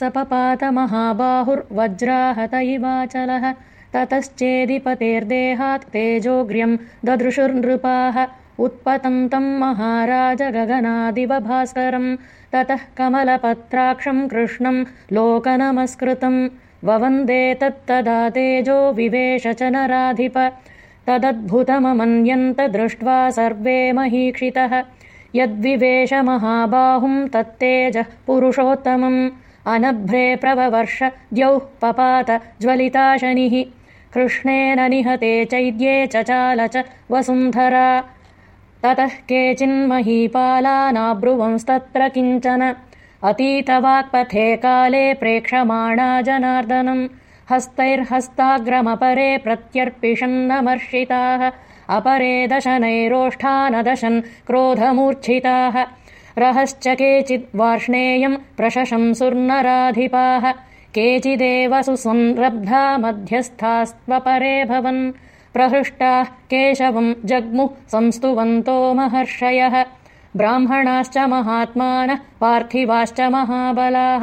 सपपातमहाबाहुर्वज्राहत इवाचलः ततश्चेदिपतेर्देहात् तेजोग्र्यम् ददृशुर्नृपाः। उत्पतन्तम् महाराज गगनादिवभास्करम् ततः कमलपत्राक्षम् कृष्णम् लोकनमस्कृतम्। ववन्दे तत्तदा तेजो विवेश च नराधिप। तदद्भुतममन्यन्त दृष्ट्वा सर्वे महीक्षितः। यद्विवेशमहाबाहुम् तत्तेजः पुरुषोत्तमम् अनभ्रे प्रववर्ष द्यौः पपात ज्वलिता शनिः। कृष्णेन निहते चैद्ये चचाल च वसुन्धरा। ततः केचिन्महीपालानाब्रुवंस्तत्र किञ्चन। अतीतवाक्पथे काले प्रेक्षमाणा जनार्दनम् हस्तैर्हस्ताग्रमपरे प्रत्यर्पिषन्नमर्षिताः। अपरे दशनैरोष्ठानदशन् क्रोधमूर्च्छिताः रहश्च केचिद्वार्ष्णेयम् प्रशशंसुर्नराधिपाः केचिदेव सुसंरब्धा मध्यस्थास्त्वपरे भवन्। प्रहृष्टाः केशवम् जग्मुः संस्तुवन्तो महर्षयः। ब्राह्मणाश्च महात्मानः पार्थिवाश्च महाबलाः